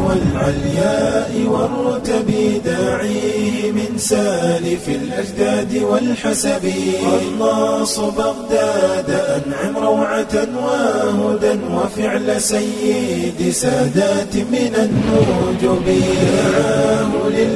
والعلياء والرتب داعيه من سالف الأجداد والحسب. والناص بغداد أنعم روعة وهدى وفعل سيد سادات من النجوم.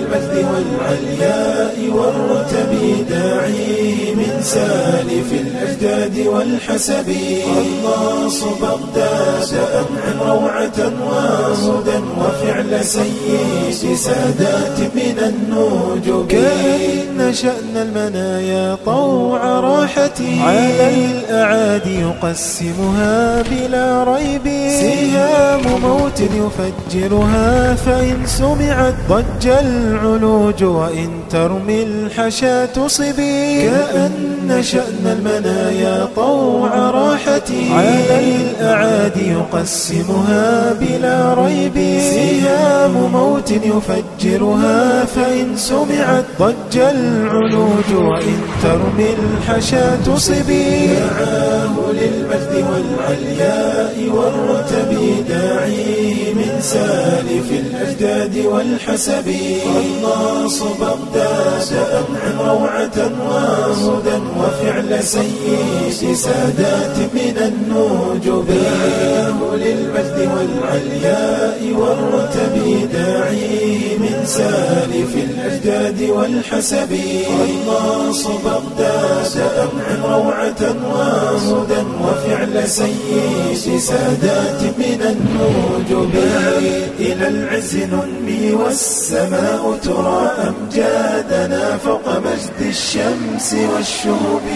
دعاه للمجد والعلياء والرتب داعيه من سالف الأجداد والحسب. قناص بغداد أنعم روعة وهدى وفعل سيد سادات من النجب كأن شأن المنايا طوع راحتي على الأعادي يقسمها بلا ريب. سهام موت يفجرها فإن سمعت ضج العلوج وإن ترمي الحشا تصبي كأن شأن المنايا طوع راحتي. على الأعادي يقسمها بلا ريب. سهام موت يفجرها فإن سمعت ضج العلوج وإن ترمي الحشا تصبي. دعاه للمجد والعلياء والرتب داعيه من سالف الأجداد والحسب. قناص بغداد أنعم روعة وهدى وفعل سيد سادات من النجب للمجد والعلياء والرتب داعيه من سالف الأجداد والحسب. قناص بغداد أنعم روعة وهدى وفعل سيد سادات من النجب إلى العز ننمي والسماء ترى أمجادنا فوق مجد الشمس والشهب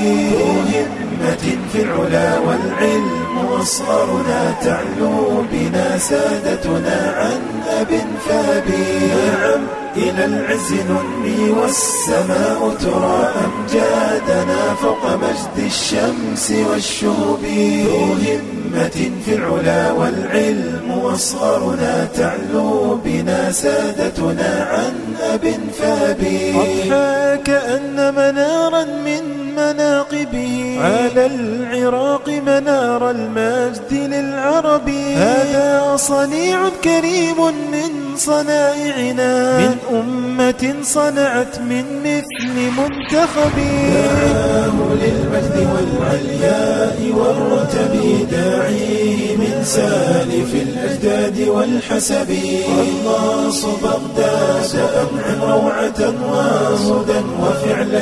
همة في العلا والعلم. واصغرنا تعلو بنا سادتنا عن أب فابي. نعم. إلى العز ننمي والسماء ترى أمجادنا فوق مجد الشمس والشهب ذو همة في العلا والعلم وأصغرنا تعلو بنا سادتنا عن أب فابي أضحى كأن منارا من مناقبه. على العراق منار المجد للعرب. هذا صنيع كريم من صنائعنا. من أمة صنعت من مثل منتخب. دعاه للمجد والعلياء والرتب داعيه من سالف الأجداد والحسب. قناص بغداد أنعم روعة وهدى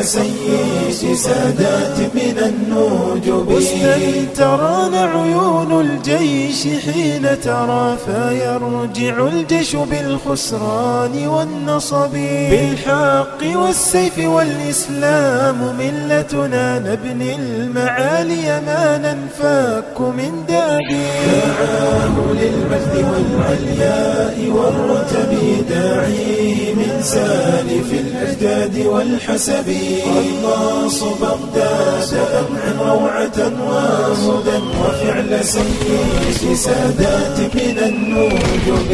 سيد سادات من النجب واستنتران عيون الجيش حين ترى فيرجع الجيش بالخسران والنصب. بالحق والسيف والإسلام ملتنا نبني المعالي ما ننفك من دابي. دعاه للمجد والعلياء والرتب داعيه من سالف الأجداد والحسب. قناص بغداد أنعم روعة وهدى وفعل سيد سادات من النجب